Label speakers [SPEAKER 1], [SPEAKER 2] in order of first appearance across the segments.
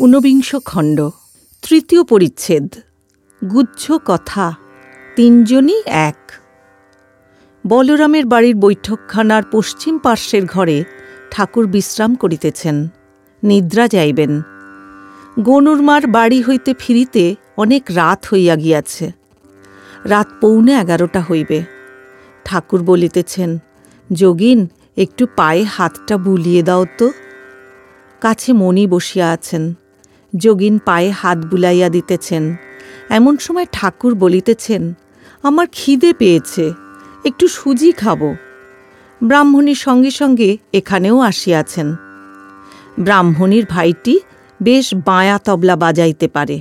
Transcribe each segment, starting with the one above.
[SPEAKER 1] ঊনবিংশ খণ্ড। তৃতীয় পরিচ্ছেদ। গুচ্ছ কথা। তিনজনই এক। বলরামের বাড়ির বৈঠকখানার পশ্চিম পার্শ্বের ঘরে ঠাকুর বিশ্রাম করিতেছেন। নিদ্রা যাইবেন। গনুরমার বাড়ি হইতে ফিরিতে অনেক রাত হইয়া গিয়াছে। রাত পৌনে এগারোটা হইবে। ঠাকুর বলিতেছেন, যোগিন, একটু পায়ে হাতটা বুলিয়ে দাও তো। কাছে মণি বসিয়া আছেন। যোগিন পায়ে হাত বুলাইয়া দিতেছেন। এমন সময় ঠাকুর বলিতেছেন, আমার খিদে পেয়েছে, একটু সুজি খাব। ব্রাহ্মণীর সঙ্গে সঙ্গে এখানেও আসিয়াছেন। ব্রাহ্মণীর ভাইটি বেশ বাঁয়া তবলা বাজাইতে পারে।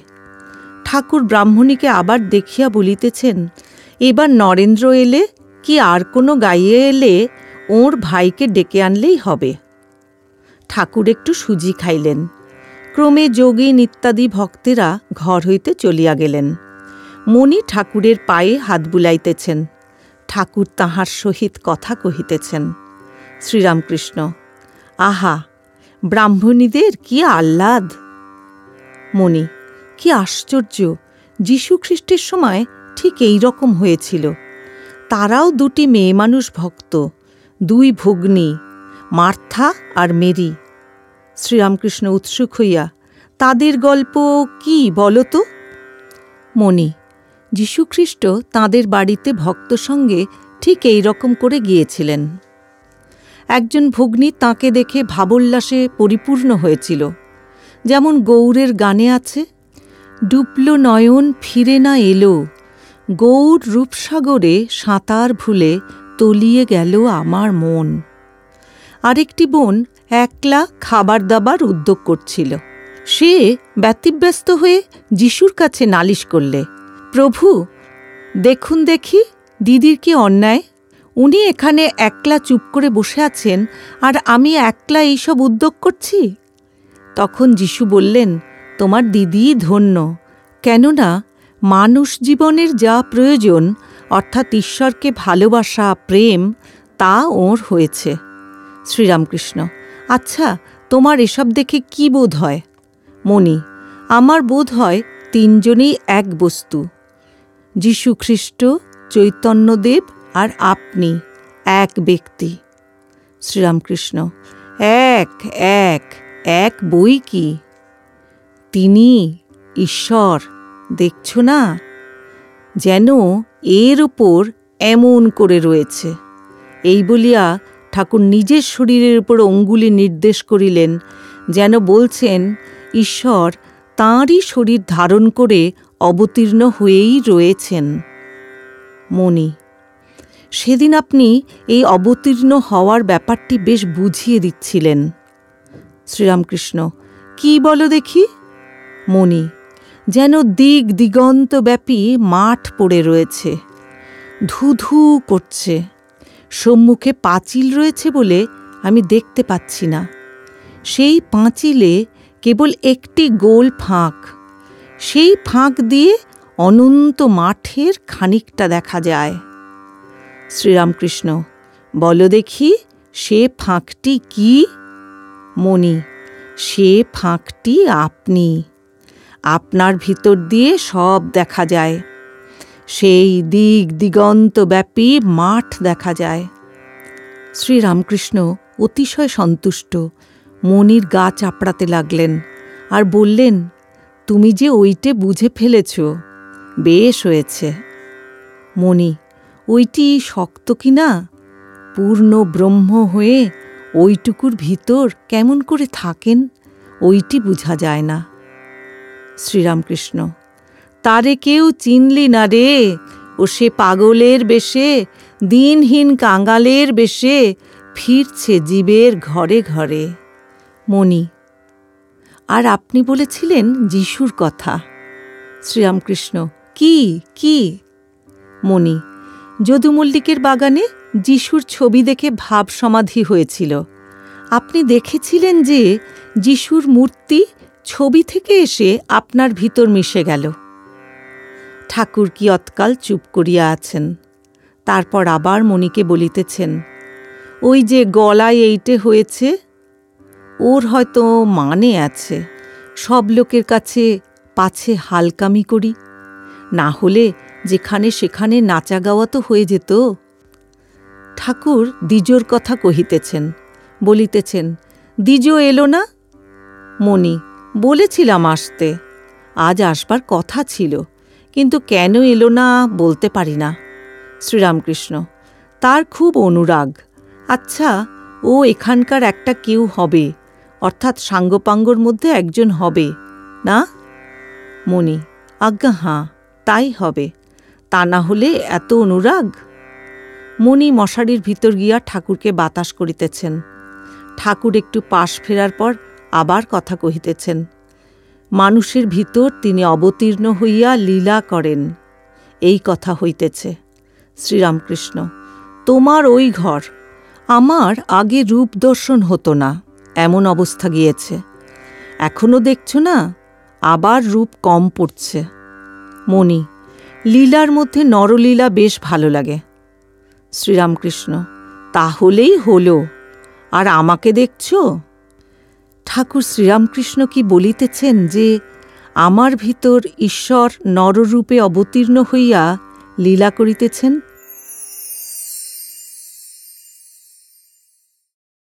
[SPEAKER 1] ঠাকুর ব্রাহ্মণীকে আবার দেখিয়া বলিতেছেন, এবার নরেন্দ্র এলে কি আর কোনো গাইয়ে এলে ওর ভাইকে ডেকে আনলেই হবে। ঠাকুর একটু সুজি খাইলেন। ক্রমে যোগীন ইত্যাদি ভক্তেরা ঘর হইতে চলিয়া গেলেন। মণি ঠাকুরের পায়ে হাত বুলাইতেছেন। ঠাকুর তাহার সহিত কথা কহিতেছেন, শ্রীরামকৃষ্ণ, আহা, ব্রাহ্মণীদের কি আহ্লাদ? মণি কি আশ্চর্য যীশুখ্রিস্টের সময় ঠিক এই রকম হয়েছিল। তারাও দুটি মেয়ে মানুষ ভক্ত, দুই ভগ্নী, মার্থা আর মেরি। শ্রীরামকৃষ্ণ উৎসুক হইয়া, তাদের গল্প কি বলো তো? মণি যীশুখ্রিস্ট তাঁদের বাড়িতে ভক্ত সঙ্গে ঠিক এই রকম করে গিয়েছিলেন। একজন ভগ্নী তাকে দেখে ভাবোল্লাসে পরিপূর্ণ হয়েছিল। যেমন গৌরের গানে আছে, ডুবল নয়ন ফিরে না এলো, গৌর রূপসাগরে সাঁতার ভুলে তলিয়ে গেল আমার মন। আরেকটি বোন একলা খাবার দাবার উদ্যোগ করছিল। সে ব্যতিব্যস্ত হয়ে যিশুর কাছে নালিশ করলে, প্রভু, দেখুন দেখি, দিদির কি অন্যায়? উনি এখানে একলা চুপ করে বসে আছেন, আর আমি একলা এইসব উদ্যোগ করছি? তখন যিশু বললেন, তোমার দিদিই ধন্য। কেননা মানুষ জীবনের যা প্রয়োজন, অর্থাৎ ঈশ্বরকে ভালোবাসা, প্রেম, তা ওর হয়েছে। শ্রীরামকৃষ্ণ। আচ্ছা তোমার এসব দেখে কি বোধ হয়? মণি, আমার বোধ হয় তিনজনেই এক বস্তু। যীশু খ্রিস্ট চৈতন্যদেব আর আপনি, এক ব্যক্তি। শ্রীরামকৃষ্ণ, এক এক এক বই কি? তিনি ঈশ্বর, দেখছ না? যেন এর ওপর এমন করে রয়েছে। এই বলিয়া ঠাকুর নিজের শরীরের উপর অঙ্গুলি নির্দেশ করিলেন, যেন বলছেন, ঈশ্বর, তাঁরই শরীর ধারণ করে অবতীর্ণ হয়েই রয়েছেন। মণি, সেদিন আপনি এই অবতীর্ণ হওয়ার ব্যাপারটি বেশ বুঝিয়ে দিচ্ছিলেন। শ্রীরামকৃষ্ণ, কি বলো দেখি? মণি, যেন দিক দিগন্তব্যাপী মাঠ পড়ে রয়েছে, ধুধু করছে। সম্মুখে পাঁচিল রয়েছে বলে আমি দেখতে পাচ্ছি না। সেই পাঁচিলে কেবল একটি গোল ফাঁক। সেই ফাঁক দিয়ে অনন্ত মাঠের খানিকটা দেখা যায়। শ্রীরামকৃষ্ণ, বল দেখি সে ফাঁকটি কি? মণি, সে ফাঁকটি আপনি। আপনার ভিতর দিয়ে সব দেখা যায়। সেই দিক দিগন্তব্যাপী মাঠ দেখা যায়। শ্রীরামকৃষ্ণ অতিশয় সন্তুষ্ট, মনির গা চাপড়াতে লাগলেন আর বললেন, তুমি যে ওইটে বুঝে ফেলেছ, বেশ হয়েছে। মণি, ওইটি শক্ত কি না? পূর্ণ ব্রহ্ম হয়ে ওইটুকুর ভিতর কেমন করে থাকেন, ওইটি বুঝা যায় না। শ্রীরামকৃষ্ণ তারে কেউ চিনলি না রে। ও সে পাগলের বেশে, দিনহীন কাঙ্গালের বেশে, ফিরছে জীবের ঘরে ঘরে। মণি, আর আপনি বলেছিলেন যিশুর কথা। শ্রীরামকৃষ্ণ, কি কি? মণি যদু মল্লিকের বাগানে যিশুর ছবি দেখে ভাব সমাধি হয়েছিল। আপনি দেখেছিলেন যে যিশুর মূর্তি ছবি থেকে এসে আপনার ভিতর মিশে গেল। ঠাকুর কি অতকাল চুপ করিয়া আছেন? তারপর আবার মণিকে বলিতেছেন, ওই যে গলায় এইটে হয়েছে, ওর হয়তো মানে আছে, সব লোকের কাছে পাছে হালকামি করি। না হলে যেখানে সেখানে নাচা গাওয়া তো হয়ে যেত। ঠাকুর দ্বিজোর কথা কহিতেছেন, বলিতেছেন, দ্বিজো এলো না? মণি, বলেছিলাম আসতে, আজ আসবার কথা ছিল। কিন্তু কেন এলো না বলতে পারি না। শ্রীরামকৃষ্ণ, তার খুব অনুরাগ। আচ্ছা ও এখানকার একটা কেউ হবে, অর্থাৎ সাঙ্গপাঙ্গর মধ্যে একজন হবে, না? মণি, আজ্ঞা, হাঁ, তাই হবে। তা না হলে এত অনুরাগ? মণি মশারির ভিতর গিয়া ঠাকুরকে বাতাস করিতেছেন। ঠাকুর একটু পাশ ফেরার পর আবার কথা কহিতেছেন মানুষের ভিতর তিনি অবতীর্ণ হইয়া লীলা করেন। এই কথা হইতেছে, শ্রীরামকৃষ্ণ, তোমার ওই ঘর, আমার আগে রূপ দর্শন হতো না, এমন অবস্থা গিয়েছে। এখনও দেখছ না? আবার রূপ কম পড়ছে। মণি, লীলার মধ্যে নরলীলা বেশ ভালো লাগে। শ্রীরামকৃষ্ণ, তাহলেই হলো। আর আমাকে দেখছ? ঠাকুর শ্রীরামকৃষ্ণ কি বলিতেছেন যে আমার ভিতর ঈশ্বর নররূপে অবতীর্ণ হইয়া লীলা করিতেছেন?